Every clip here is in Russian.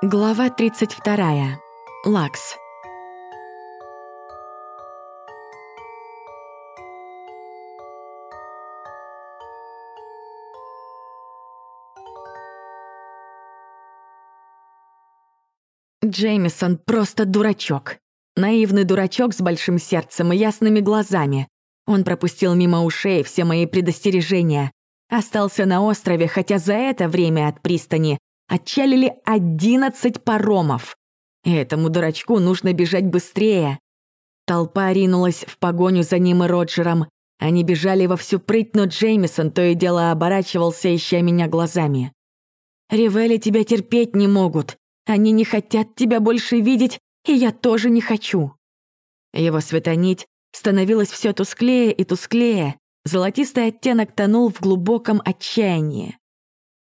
Глава 32. Лакс. Джеймисон просто дурачок. Наивный дурачок с большим сердцем и ясными глазами. Он пропустил мимо ушей все мои предостережения. Остался на острове, хотя за это время от пристани отчалили одиннадцать паромов. И этому дурачку нужно бежать быстрее. Толпа ринулась в погоню за ним и Роджером. Они бежали во всю прыть, но Джеймисон то и дело оборачивался, ища меня глазами. «Ривели тебя терпеть не могут. Они не хотят тебя больше видеть, и я тоже не хочу». Его светонить становилась все тусклее и тусклее, золотистый оттенок тонул в глубоком отчаянии.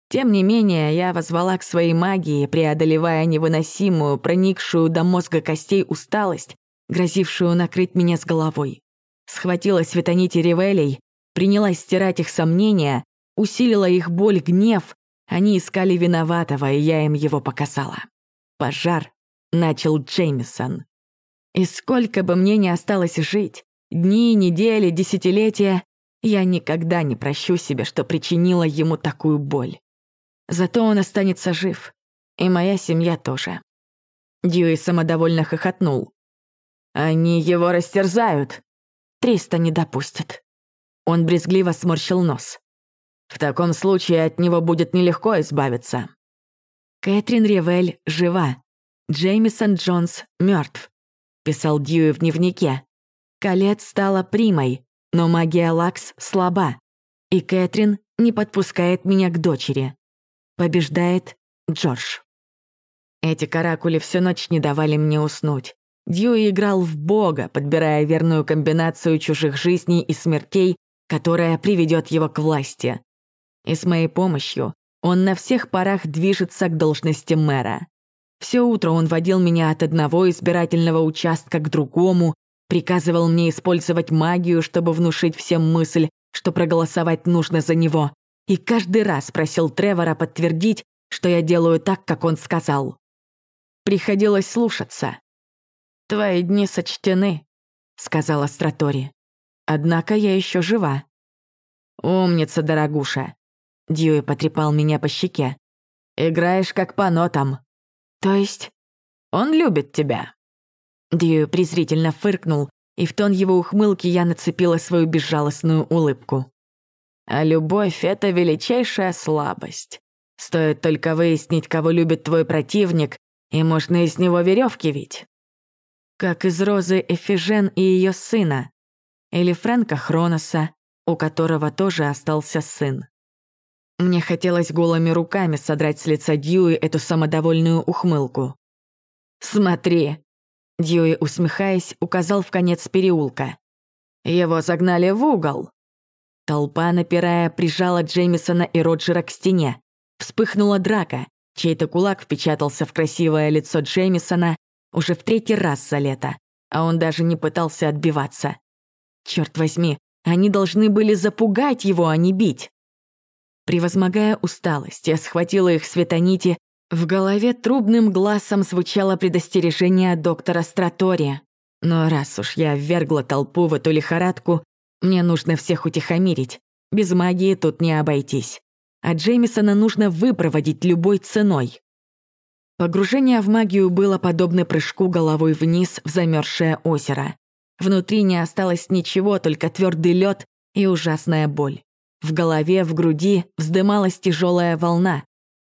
Тем не менее, я возвала к своей магии, преодолевая невыносимую, проникшую до мозга костей усталость, грозившую накрыть меня с головой. Схватила светонити ревелей, принялась стирать их сомнения, усилила их боль, гнев. Они искали виноватого, и я им его показала. Пожар начал Джеймисон. И сколько бы мне ни осталось жить, дни, недели, десятилетия, я никогда не прощу себе, что причинила ему такую боль. Зато он останется жив. И моя семья тоже. Дьюи самодовольно хохотнул. «Они его растерзают!» «Триста не допустят». Он брезгливо сморщил нос. «В таком случае от него будет нелегко избавиться». Кэтрин Ревель жива. Джеймисон Джонс мертв, писал Дьюи в дневнике. Калет стала примой, но магия Лакс слаба, и Кэтрин не подпускает меня к дочери. Побеждает Джордж. Эти каракули всю ночь не давали мне уснуть. Дьюи играл в бога, подбирая верную комбинацию чужих жизней и смертей, которая приведет его к власти. И с моей помощью он на всех парах движется к должности мэра. Все утро он водил меня от одного избирательного участка к другому, приказывал мне использовать магию, чтобы внушить всем мысль, что проголосовать нужно за него, и каждый раз просил Тревора подтвердить, что я делаю так, как он сказал. Приходилось слушаться. «Твои дни сочтены», — сказала Стратори. «Однако я еще жива». «Умница, дорогуша», — Дьюи потрепал меня по щеке. «Играешь как по нотам». «То есть?» «Он любит тебя». Дьюи презрительно фыркнул, и в тон его ухмылки я нацепила свою безжалостную улыбку. А любовь — это величайшая слабость. Стоит только выяснить, кого любит твой противник, и можно из него веревки вить. Как из Розы Эфижен и ее сына. Или Фрэнка Хроноса, у которого тоже остался сын. Мне хотелось голыми руками содрать с лица Дьюи эту самодовольную ухмылку. «Смотри!» Дьюи, усмехаясь, указал в конец переулка. «Его загнали в угол!» Толпа, напирая, прижала Джеймисона и Роджера к стене. Вспыхнула драка. Чей-то кулак впечатался в красивое лицо Джеймисона уже в третий раз за лето, а он даже не пытался отбиваться. Черт возьми, они должны были запугать его, а не бить. Превозмогая усталость, я схватила их светонити, в голове трубным глазом звучало предостережение доктора Стратори. Но раз уж я ввергла толпу в эту лихорадку, мне нужно всех утихомирить. Без магии тут не обойтись. А Джеймисона нужно выпроводить любой ценой. Погружение в магию было подобно прыжку головой вниз в замерзшее озеро. Внутри не осталось ничего, только твердый лед и ужасная боль. В голове, в груди вздымалась тяжелая волна.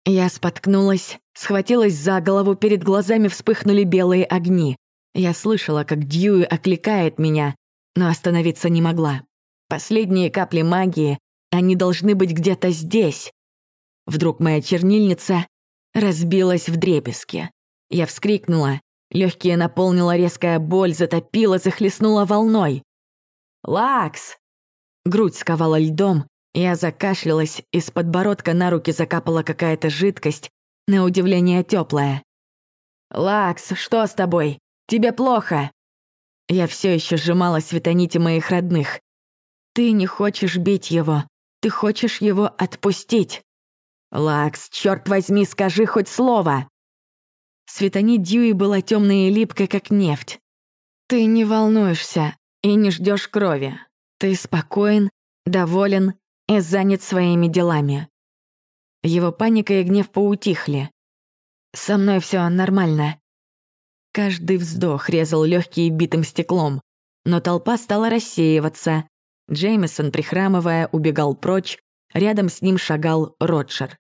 Я споткнулась, схватилась за голову, перед глазами вспыхнули белые огни. Я слышала, как Дьюи окликает меня, но остановиться не могла. Последние капли магии, они должны быть где-то здесь. Вдруг моя чернильница разбилась в дребезги. Я вскрикнула, легкие наполнила резкая боль, затопила, захлестнула волной. «Лакс!» Грудь сковала льдом, я закашлялась, из подбородка на руки закапала какая-то жидкость, на удивление теплая. «Лакс, что с тобой? Тебе плохо?» Я все еще сжимала светонити моих родных. Ты не хочешь бить его. Ты хочешь его отпустить. Лакс, черт возьми, скажи хоть слово. Светани Дьюи была темной и липкой, как нефть. «Ты не волнуешься и не ждешь крови. Ты спокоен, доволен и занят своими делами». Его паника и гнев поутихли. «Со мной все нормально». Каждый вздох резал легкие битым стеклом, но толпа стала рассеиваться. Джеймисон, прихрамывая, убегал прочь, рядом с ним шагал Роджер.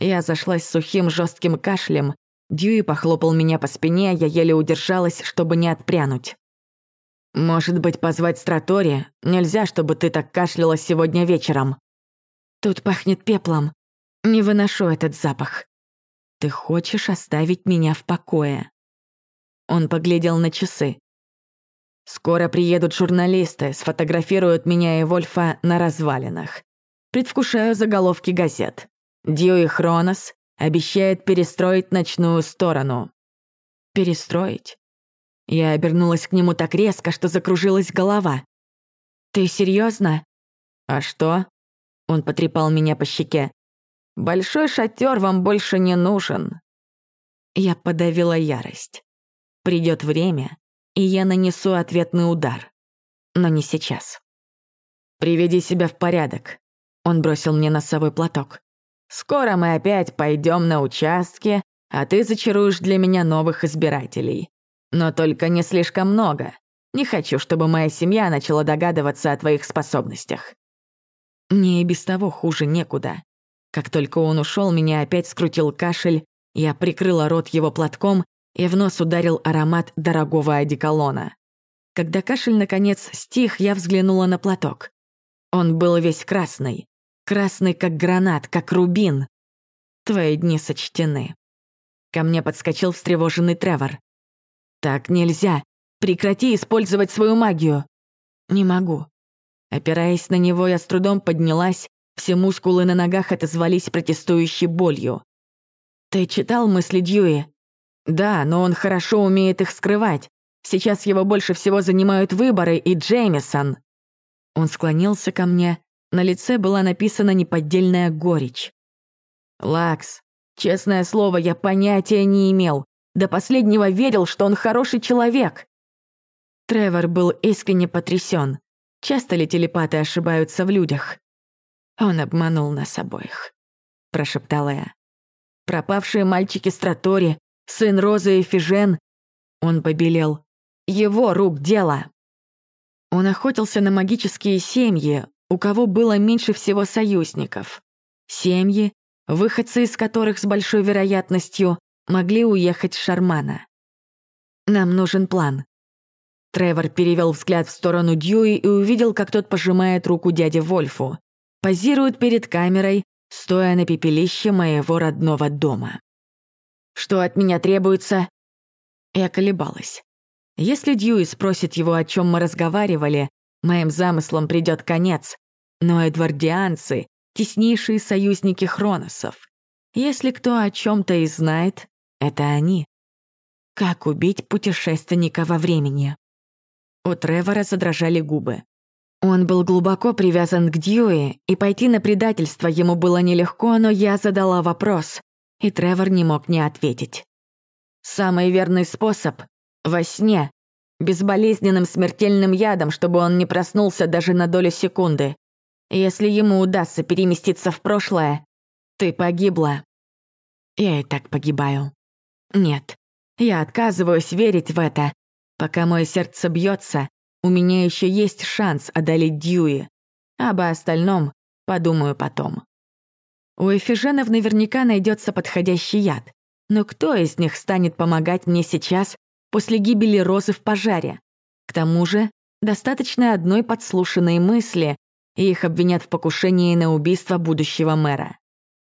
Я зашлась сухим жестким кашлем, Дьюи похлопал меня по спине, я еле удержалась, чтобы не отпрянуть. «Может быть, позвать Стратори? Нельзя, чтобы ты так кашляла сегодня вечером». «Тут пахнет пеплом. Не выношу этот запах. Ты хочешь оставить меня в покое?» Он поглядел на часы. «Скоро приедут журналисты, сфотографируют меня и Вольфа на развалинах. Предвкушаю заголовки газет. Дьюи Хронос обещает перестроить ночную сторону». «Перестроить?» Я обернулась к нему так резко, что закружилась голова. «Ты серьезно? «А что?» Он потрепал меня по щеке. «Большой шатер вам больше не нужен». Я подавила ярость. Придет время, и я нанесу ответный удар. Но не сейчас. «Приведи себя в порядок», — он бросил мне носовой платок. «Скоро мы опять пойдем на участки, а ты зачаруешь для меня новых избирателей. Но только не слишком много. Не хочу, чтобы моя семья начала догадываться о твоих способностях». Мне и без того хуже некуда. Как только он ушел, меня опять скрутил кашель, я прикрыла рот его платком и в нос ударил аромат дорогого одеколона. Когда кашель наконец стих, я взглянула на платок. Он был весь красный. Красный, как гранат, как рубин. Твои дни сочтены. Ко мне подскочил встревоженный Тревор. «Так нельзя. Прекрати использовать свою магию». «Не могу». Опираясь на него, я с трудом поднялась, все мускулы на ногах отозвались протестующей болью. «Ты читал мысли Дьюи?» Да, но он хорошо умеет их скрывать. Сейчас его больше всего занимают выборы и Джеймисон. Он склонился ко мне. На лице была написана неподдельная горечь. «Лакс, честное слово, я понятия не имел. До последнего верил, что он хороший человек». Тревор был искренне потрясен. Часто ли телепаты ошибаются в людях? Он обманул нас обоих, прошептала я. Пропавшие мальчики Стратори, Сын Розы и Фижен, он побелел. Его рук дело. Он охотился на магические семьи, у кого было меньше всего союзников. Семьи, выходцы из которых с большой вероятностью могли уехать с Шармана. «Нам нужен план». Тревор перевел взгляд в сторону Дьюи и увидел, как тот пожимает руку дяде Вольфу. Позирует перед камерой, стоя на пепелище моего родного дома. Что от меня требуется?» Я колебалась. Если Дьюи спросит его, о чем мы разговаривали, моим замыслам придет конец. Но эдвардианцы — теснейшие союзники Хроносов. Если кто о чем то и знает, это они. Как убить путешественника во времени? У Тревора задрожали губы. Он был глубоко привязан к Дьюи, и пойти на предательство ему было нелегко, но я задала вопрос, и Тревор не мог не ответить. Самый верный способ — во сне, безболезненным смертельным ядом, чтобы он не проснулся даже на долю секунды. Если ему удастся переместиться в прошлое, ты погибла. Я и так погибаю. Нет, я отказываюсь верить в это. Пока мое сердце бьется, у меня еще есть шанс одолеть Дьюи. Об остальном подумаю потом. У эфиженов наверняка найдется подходящий яд. Но кто из них станет помогать мне сейчас, после гибели Розы в пожаре? К тому же, достаточно одной подслушанной мысли, и их обвинят в покушении на убийство будущего мэра.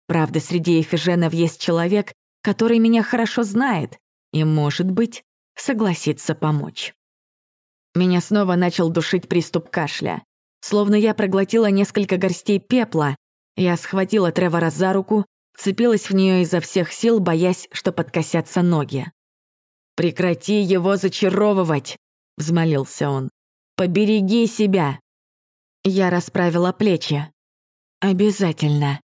Правда, среди эфиженов есть человек, который меня хорошо знает и, может быть, согласится помочь. Меня снова начал душить приступ кашля. Словно я проглотила несколько горстей пепла, я схватила Тревора за руку, цепилась в нее изо всех сил, боясь, что подкосятся ноги. «Прекрати его зачаровывать!» — взмолился он. «Побереги себя!» Я расправила плечи. «Обязательно.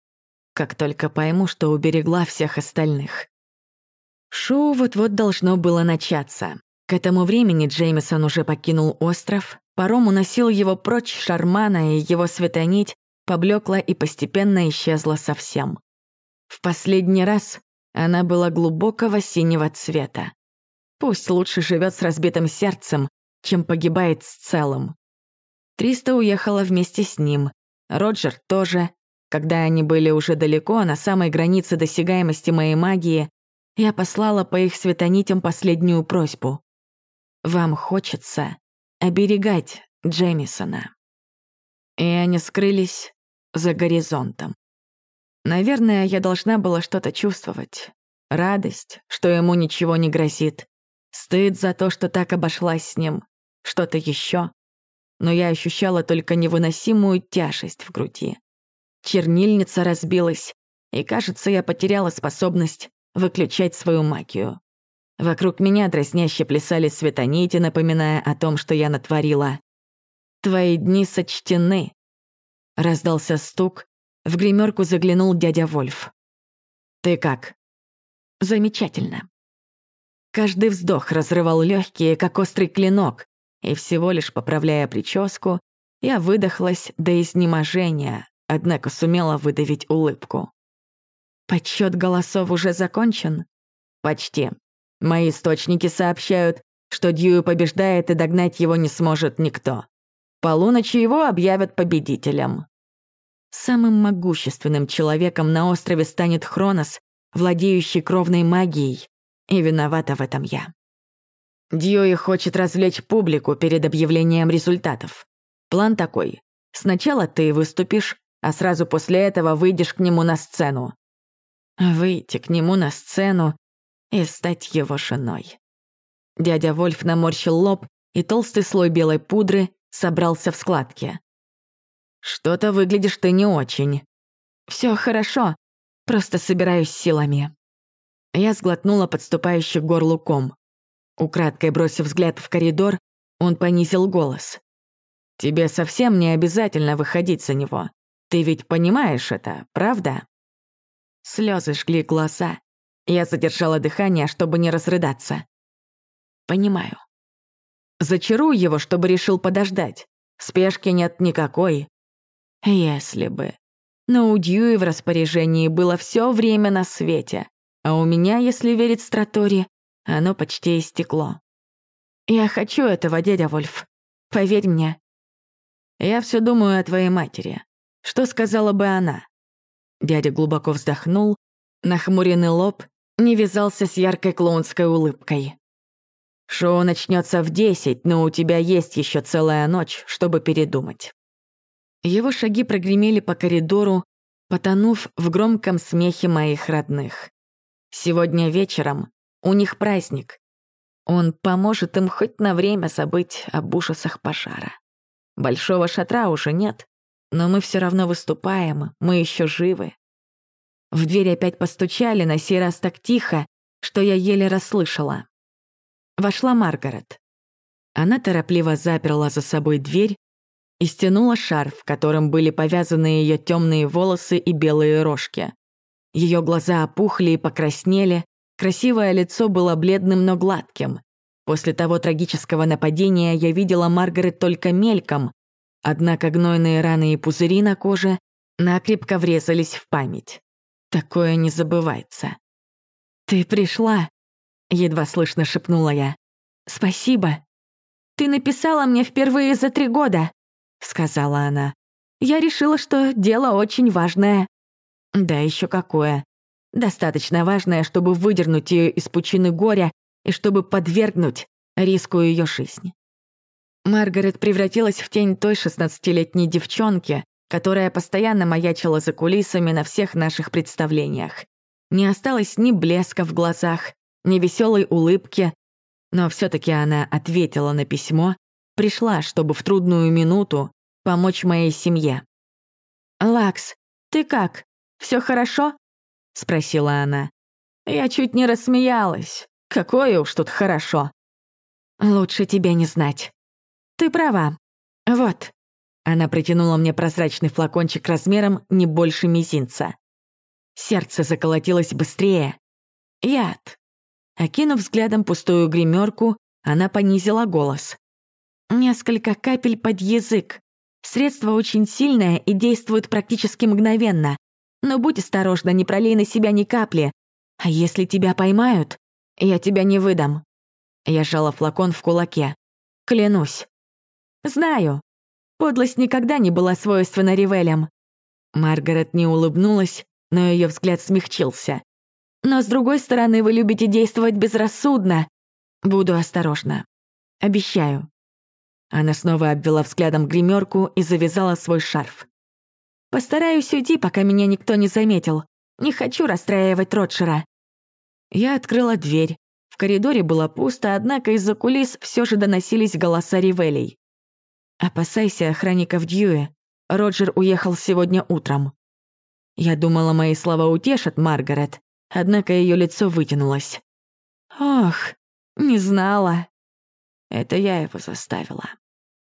Как только пойму, что уберегла всех остальных». Шоу вот-вот должно было начаться. К этому времени Джеймисон уже покинул остров, паром уносил его прочь шармана, и его светонить поблекла и постепенно исчезла совсем. В последний раз она была глубокого синего цвета. Пусть лучше живет с разбитым сердцем, чем погибает с целым. Триста уехала вместе с ним, Роджер тоже. Когда они были уже далеко, на самой границе досягаемости моей магии, я послала по их светонитям последнюю просьбу. «Вам хочется оберегать Джемисона». И они скрылись за горизонтом. Наверное, я должна была что-то чувствовать. Радость, что ему ничего не грозит. Стыд за то, что так обошлась с ним. Что-то еще. Но я ощущала только невыносимую тяжесть в груди. Чернильница разбилась, и, кажется, я потеряла способность выключать свою магию. Вокруг меня дразняще плясали светонити, напоминая о том, что я натворила. «Твои дни сочтены», — раздался стук, в гримерку заглянул дядя Вольф. «Ты как?» «Замечательно». Каждый вздох разрывал легкие, как острый клинок, и всего лишь поправляя прическу, я выдохлась до изнеможения, однако сумела выдавить улыбку. Подсчет голосов уже закончен? Почти. Мои источники сообщают, что Дьюи побеждает и догнать его не сможет никто. Полуночи его объявят победителем. Самым могущественным человеком на острове станет Хронос, владеющий кровной магией, и виновата в этом я. Дьюи хочет развлечь публику перед объявлением результатов. План такой. Сначала ты выступишь, а сразу после этого выйдешь к нему на сцену. Выйти к нему на сцену и стать его женой. Дядя Вольф наморщил лоб, и толстый слой белой пудры собрался в складке. «Что-то выглядишь ты не очень». Все хорошо, просто собираюсь силами». Я сглотнула подступающий к горлу ком. Украдкой бросив взгляд в коридор, он понизил голос. «Тебе совсем не обязательно выходить за него. Ты ведь понимаешь это, правда?» Слезы жгли глаза. Я задержала дыхание, чтобы не разрыдаться. «Понимаю». «Зачаруй его, чтобы решил подождать. Спешки нет никакой. Если бы. Но у Дьюи в распоряжении было все время на свете, а у меня, если верить Стратори, оно почти истекло. Я хочу этого, дядя Вольф. Поверь мне. Я все думаю о твоей матери. Что сказала бы она? Дядя глубоко вздохнул, нахмуренный лоб не вязался с яркой клоунской улыбкой. Шоу начнется в десять, но у тебя есть еще целая ночь, чтобы передумать. Его шаги прогремели по коридору, потонув в громком смехе моих родных. Сегодня вечером у них праздник. Он поможет им хоть на время забыть об ужасах пожара. Большого шатра уже нет, но мы все равно выступаем, мы еще живы. В дверь опять постучали, на сей раз так тихо, что я еле расслышала. Вошла Маргарет. Она торопливо заперла за собой дверь, и стянула шарф, которым были повязаны ее темные волосы и белые рожки. Ее глаза опухли и покраснели, красивое лицо было бледным, но гладким. После того трагического нападения я видела Маргарет только мельком, однако гнойные раны и пузыри на коже накрепко врезались в память. Такое не забывается. «Ты пришла», — едва слышно шепнула я. «Спасибо. Ты написала мне впервые за три года. — сказала она. «Я решила, что дело очень важное». «Да еще какое. Достаточно важное, чтобы выдернуть ее из пучины горя и чтобы подвергнуть риску ее жизни». Маргарет превратилась в тень той шестнадцатилетней девчонки, которая постоянно маячила за кулисами на всех наших представлениях. Не осталось ни блеска в глазах, ни веселой улыбки, но все таки она ответила на письмо Пришла, чтобы в трудную минуту помочь моей семье. «Лакс, ты как? Все хорошо?» — спросила она. Я чуть не рассмеялась. Какое уж тут хорошо. Лучше тебе не знать. Ты права. Вот. Она протянула мне прозрачный флакончик размером не больше мизинца. Сердце заколотилось быстрее. Яд. Окинув взглядом пустую гримерку, она понизила голос. «Несколько капель под язык. Средство очень сильное и действует практически мгновенно. Но будь осторожна, не пролей на себя ни капли. А если тебя поймают, я тебя не выдам». Я сжала флакон в кулаке. Клянусь. «Знаю. Подлость никогда не была свойственна Ривелям». Маргарет не улыбнулась, но ее взгляд смягчился. «Но с другой стороны, вы любите действовать безрассудно. Буду осторожна. Обещаю». Она снова обвела взглядом гримерку и завязала свой шарф. «Постараюсь уйти, пока меня никто не заметил. Не хочу расстраивать Ротшера». Я открыла дверь. В коридоре было пусто, однако из-за кулис все же доносились голоса Ривелей. «Опасайся охранников Дьюи. Роджер уехал сегодня утром». Я думала, мои слова утешат Маргарет, однако ее лицо вытянулось. «Ох, не знала». Это я его заставила.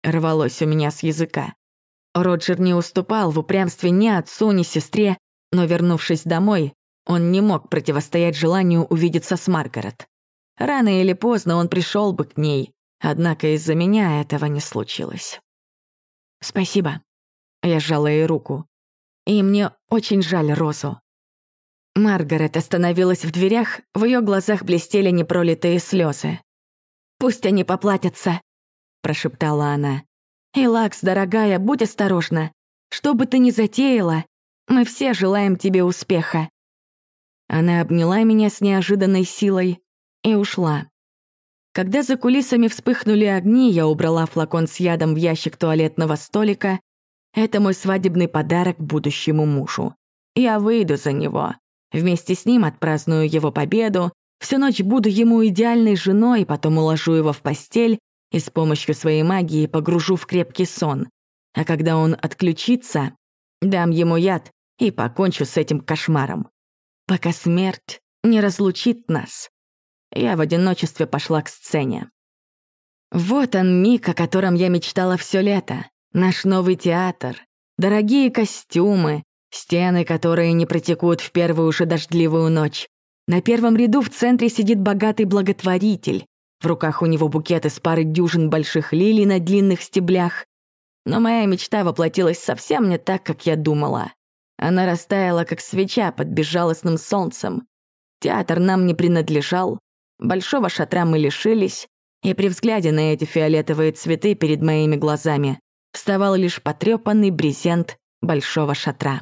Рвалось у меня с языка. Роджер не уступал в упрямстве ни отцу, ни сестре, но, вернувшись домой, он не мог противостоять желанию увидеться с Маргарет. Рано или поздно он пришел бы к ней, однако из-за меня этого не случилось. «Спасибо». Я сжала ей руку. «И мне очень жаль Розу». Маргарет остановилась в дверях, в ее глазах блестели непролитые слезы. «Пусть они поплатятся», — прошептала она. «Элакс, дорогая, будь осторожна. Что бы ты ни затеяла, мы все желаем тебе успеха». Она обняла меня с неожиданной силой и ушла. Когда за кулисами вспыхнули огни, я убрала флакон с ядом в ящик туалетного столика. Это мой свадебный подарок будущему мужу. Я выйду за него. Вместе с ним отпраздную его победу, всю ночь буду ему идеальной женой, потом уложу его в постель и с помощью своей магии погружу в крепкий сон. А когда он отключится, дам ему яд и покончу с этим кошмаром. Пока смерть не разлучит нас. Я в одиночестве пошла к сцене. Вот он миг, о котором я мечтала все лето. Наш новый театр. Дорогие костюмы, Стены, которые не протекут в первую же дождливую ночь. На первом ряду в центре сидит богатый благотворитель. В руках у него букет из пары дюжин больших лилий на длинных стеблях. Но моя мечта воплотилась совсем не так, как я думала. Она растаяла, как свеча под безжалостным солнцем. Театр нам не принадлежал, большого шатра мы лишились, и при взгляде на эти фиолетовые цветы перед моими глазами вставал лишь потрепанный брезент большого шатра.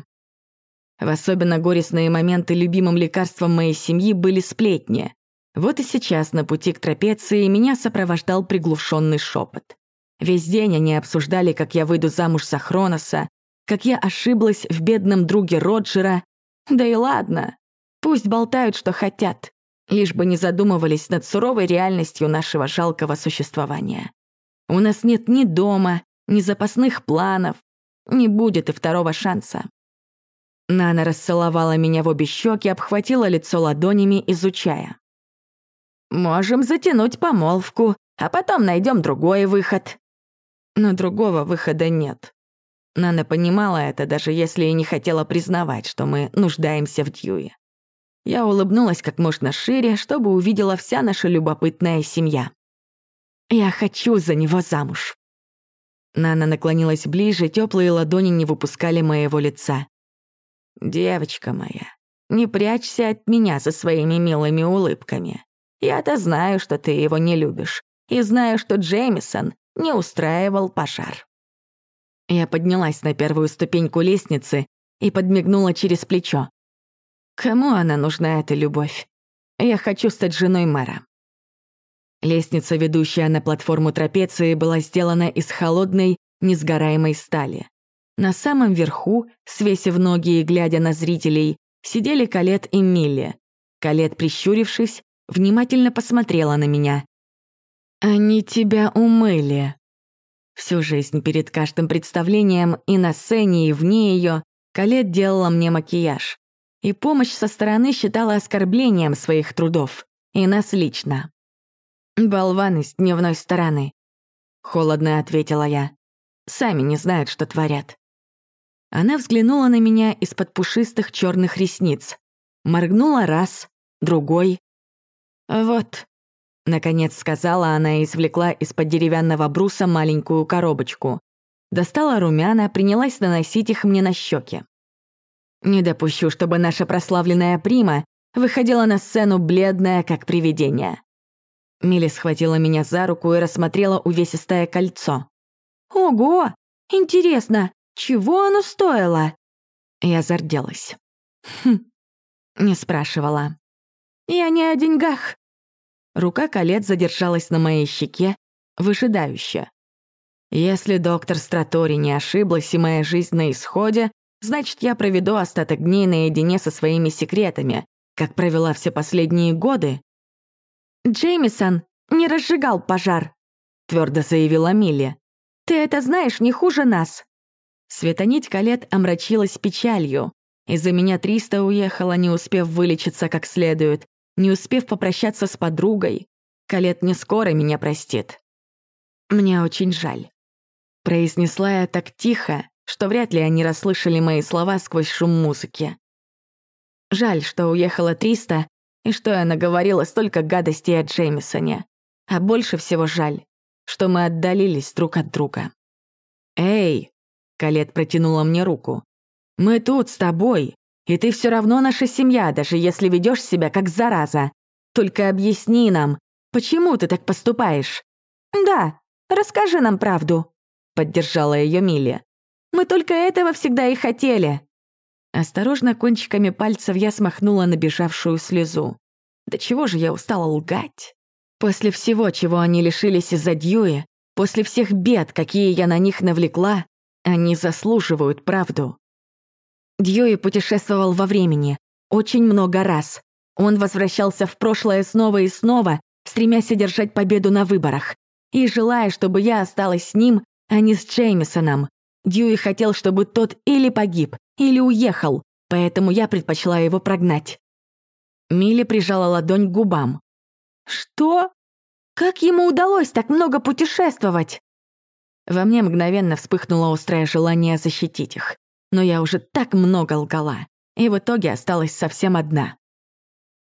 В особенно горестные моменты любимым лекарством моей семьи были сплетни. Вот и сейчас на пути к трапеции меня сопровождал приглушенный шепот. Весь день они обсуждали, как я выйду замуж за Хроноса, как я ошиблась в бедном друге Роджера. Да и ладно, пусть болтают, что хотят, лишь бы не задумывались над суровой реальностью нашего жалкого существования. У нас нет ни дома, ни запасных планов, не будет и второго шанса. Нана расцеловала меня в обе щеки, обхватила лицо ладонями, изучая. «Можем затянуть помолвку, а потом найдем другой выход». Но другого выхода нет. Нана понимала это, даже если и не хотела признавать, что мы нуждаемся в Дьюе. Я улыбнулась как можно шире, чтобы увидела вся наша любопытная семья. «Я хочу за него замуж». Нана наклонилась ближе, теплые ладони не выпускали моего лица. «Девочка моя, не прячься от меня со своими милыми улыбками. Я-то знаю, что ты его не любишь, и знаю, что Джеймисон не устраивал пожар». Я поднялась на первую ступеньку лестницы и подмигнула через плечо. «Кому она нужна, эта любовь? Я хочу стать женой мэра». Лестница, ведущая на платформу трапеции, была сделана из холодной, несгораемой стали. На самом верху, свесив ноги и глядя на зрителей, сидели Калет и Милли. Калет, прищурившись, внимательно посмотрела на меня. «Они тебя умыли». Всю жизнь перед каждым представлением и на сцене, и вне ее Калет делала мне макияж. И помощь со стороны считала оскорблением своих трудов. И нас лично. «Болваны с дневной стороны», — холодно ответила я. «Сами не знают, что творят». Она взглянула на меня из-под пушистых черных ресниц. Моргнула раз, другой. «Вот», — наконец сказала она и извлекла из-под деревянного бруса маленькую коробочку. Достала румяна, принялась наносить их мне на щеки. «Не допущу, чтобы наша прославленная прима выходила на сцену бледная, как привидение». Милли схватила меня за руку и рассмотрела увесистое кольцо. «Ого! Интересно, чего оно стоило?» Я зарделась. «Хм, не спрашивала. Я не о деньгах». Рука колец задержалась на моей щеке, выжидающе. Если доктор Стратори не ошиблась и моя жизнь на исходе, значит, я проведу остаток дней наедине со своими секретами, как провела все последние годы. «Джеймисон не разжигал пожар», — твердо заявила Милли. «Ты это знаешь не хуже нас». Светонить Калет омрачилась печалью. Из-за меня Триста уехала, не успев вылечиться как следует, не успев попрощаться с подругой. Калет не скоро меня простит. Мне очень жаль. Произнесла я так тихо, что вряд ли они расслышали мои слова сквозь шум музыки. Жаль, что уехала Триста, и что я наговорила столько гадостей о Джеймисоне. А больше всего жаль, что мы отдалились друг от друга. «Эй!» — Калет протянула мне руку. Мы тут с тобой, и ты все равно наша семья, даже если ведешь себя как зараза. Только объясни нам, почему ты так поступаешь?» «Да, расскажи нам правду», — поддержала ее Милли. «Мы только этого всегда и хотели». Осторожно кончиками пальцев я смахнула набежавшую слезу. Да чего же я устала лгать? После всего, чего они лишились из-за Дьюи, после всех бед, какие я на них навлекла, они заслуживают правду. Дьюи путешествовал во времени. Очень много раз. Он возвращался в прошлое снова и снова, стремясь одержать победу на выборах. И желая, чтобы я осталась с ним, а не с Джеймисоном. Дьюи хотел, чтобы тот или погиб, или уехал, поэтому я предпочла его прогнать. Милли прижала ладонь к губам. «Что? Как ему удалось так много путешествовать?» Во мне мгновенно вспыхнуло острое желание защитить их но я уже так много лгала, и в итоге осталась совсем одна.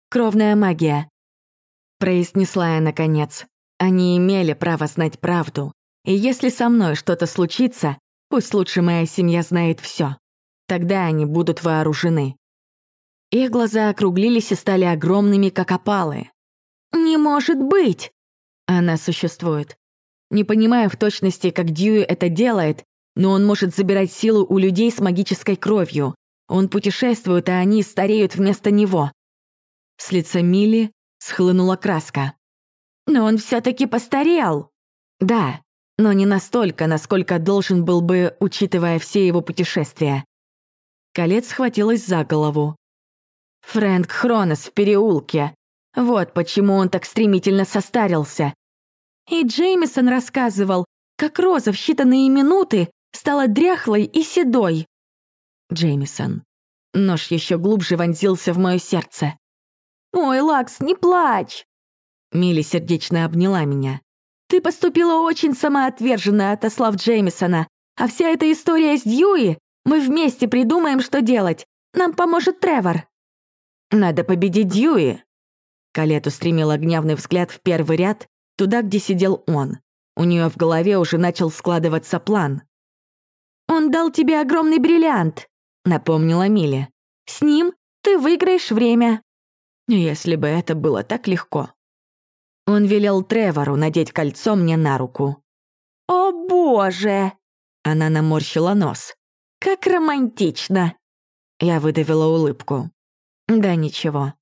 «Кровная магия», — произнесла я наконец. Они имели право знать правду, и если со мной что-то случится, пусть лучше моя семья знает все. Тогда они будут вооружены. Их глаза округлились и стали огромными, как опалы. «Не может быть!» Она существует. Не понимаю в точности, как Дьюи это делает, но он может забирать силу у людей с магической кровью. Он путешествует, а они стареют вместо него. С лица Мили схлынула краска. «Но он все таки постарел!» «Да, но не настолько, насколько должен был бы, учитывая все его путешествия». Колец схватилась за голову. «Фрэнк Хронос в переулке. Вот почему он так стремительно состарился. И Джеймисон рассказывал, как Роза в считанные минуты стала дряхлой и седой. Джеймисон. Нож еще глубже вонзился в мое сердце. «Ой, Лакс, не плачь!» Милли сердечно обняла меня. «Ты поступила очень самоотверженно, отослав Джеймисона. А вся эта история с Дьюи, мы вместе придумаем, что делать. Нам поможет Тревор». «Надо победить Дьюи!» Калет устремила гневный взгляд в первый ряд, туда, где сидел он. У нее в голове уже начал складываться план. «Он дал тебе огромный бриллиант», — напомнила Милли. «С ним ты выиграешь время». Если бы это было так легко. Он велел Тревору надеть кольцо мне на руку. «О боже!» Она наморщила нос. «Как романтично!» Я выдавила улыбку. «Да ничего».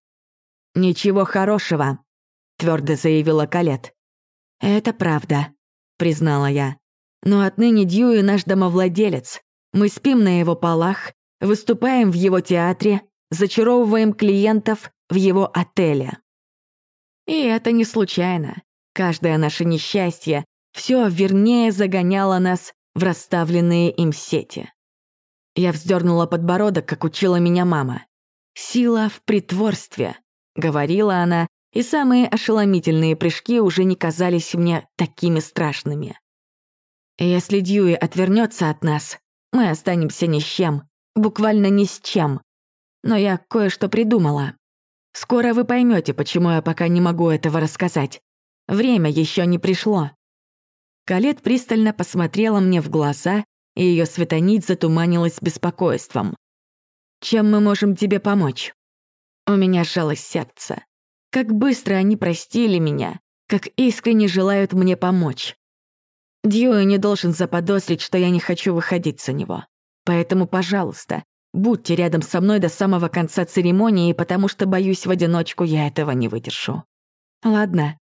«Ничего хорошего», — твердо заявила Калет. «Это правда», — признала я. Но отныне Дьюи наш домовладелец. Мы спим на его полах, выступаем в его театре, зачаровываем клиентов в его отеле. И это не случайно. Каждое наше несчастье все вернее загоняло нас в расставленные им сети. Я вздернула подбородок, как учила меня мама. «Сила в притворстве», — говорила она, и самые ошеломительные прыжки уже не казались мне такими страшными. Если Дьюи отвернется от нас, мы останемся ни с чем, буквально ни с чем. Но я кое-что придумала. Скоро вы поймете, почему я пока не могу этого рассказать. Время еще не пришло». Калет пристально посмотрела мне в глаза, и ее светонить затуманилась беспокойством. «Чем мы можем тебе помочь?» У меня сжалось сердце. Как быстро они простили меня, как искренне желают мне помочь. Дьюи не должен заподозрить, что я не хочу выходить за него. Поэтому, пожалуйста, будьте рядом со мной до самого конца церемонии, потому что, боюсь, в одиночку я этого не выдержу. Ладно.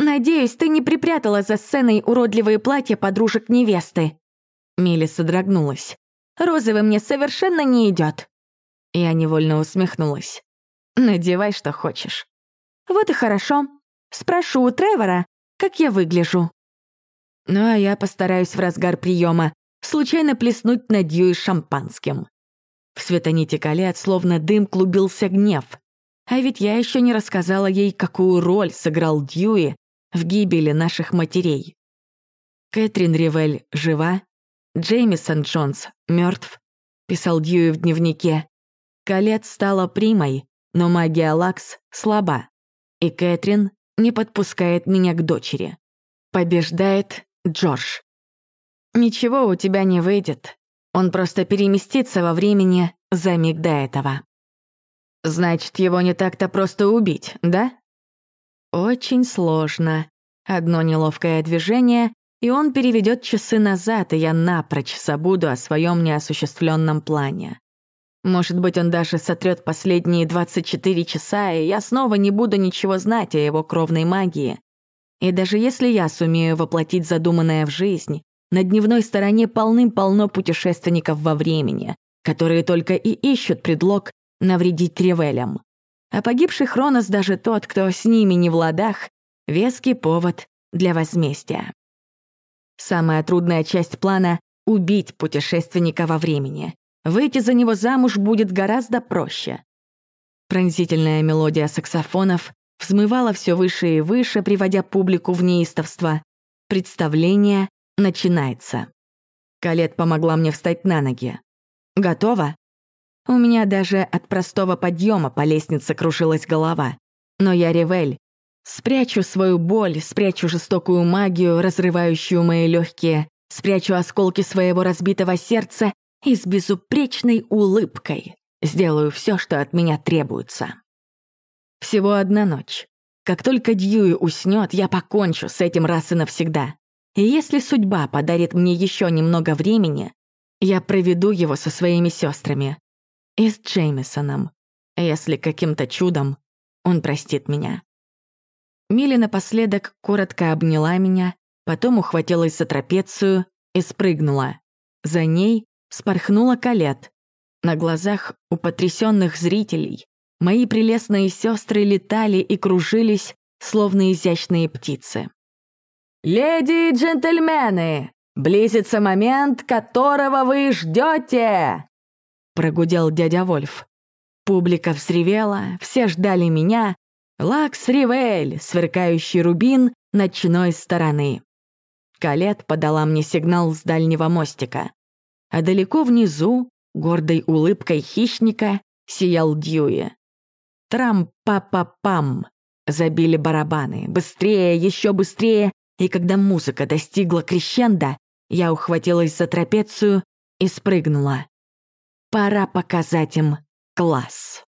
Надеюсь, ты не припрятала за сценой уродливые платья подружек невесты. Милли содрогнулась. Розовый мне совершенно не идет. Я невольно усмехнулась. Надевай, что хочешь. Вот и хорошо. Спрошу у Тревора, как я выгляжу. Ну а я постараюсь в разгар приема случайно плеснуть над Дьюи шампанским. В светоните колец словно дым клубился гнев. А ведь я еще не рассказала ей, какую роль сыграл Дьюи в гибели наших матерей. Кэтрин Ривель жива, Джеймисон Джонс мертв, писал Дьюи в дневнике. Колец стала примой, но магия Лакс слаба, и Кэтрин не подпускает меня к дочери. Побеждает Джордж. Ничего у тебя не выйдет. Он просто переместится во времени за миг до этого. Значит, его не так-то просто убить, да? Очень сложно. Одно неловкое движение, и он переведет часы назад, и я напрочь забуду о своем неосуществленном плане. Может быть, он даже сотрет последние 24 часа, и я снова не буду ничего знать о его кровной магии. И даже если я сумею воплотить задуманное в жизнь, на дневной стороне полным-полно путешественников во времени, которые только и ищут предлог навредить Тревелям. А погибший Хронос даже тот, кто с ними не в ладах, веский повод для возмездия. Самая трудная часть плана — убить путешественника во времени. Выйти за него замуж будет гораздо проще. Пронзительная мелодия саксофонов взмывала все выше и выше, приводя публику в неистовство. Представление начинается. Калет помогла мне встать на ноги. Готова? У меня даже от простого подъема по лестнице крушилась голова. Но я ревель. Спрячу свою боль, спрячу жестокую магию, разрывающую мои легкие, спрячу осколки своего разбитого сердца и с безупречной улыбкой сделаю все, что от меня требуется. Всего одна ночь. Как только Дьюи уснет, я покончу с этим раз и навсегда. И если судьба подарит мне еще немного времени, я проведу его со своими сестрами и с Джеймисоном, если каким-то чудом он простит меня. Милли напоследок коротко обняла меня, потом ухватилась за трапецию и спрыгнула. За ней спорхнула Калет. На глазах у потрясенных зрителей мои прелестные сестры летали и кружились, словно изящные птицы. «Леди и джентльмены, близится момент, которого вы ждете!» Прогудел дядя Вольф. Публика взревела, все ждали меня. Лакс Ривель, сверкающий рубин ночной стороны. Калет подала мне сигнал с дальнего мостика. А далеко внизу, гордой улыбкой хищника, сиял Дьюи. Трам-па-па-пам. Забили барабаны. Быстрее, еще быстрее. И когда музыка достигла крещенда, я ухватилась за трапецию и спрыгнула. Пора показать им класс.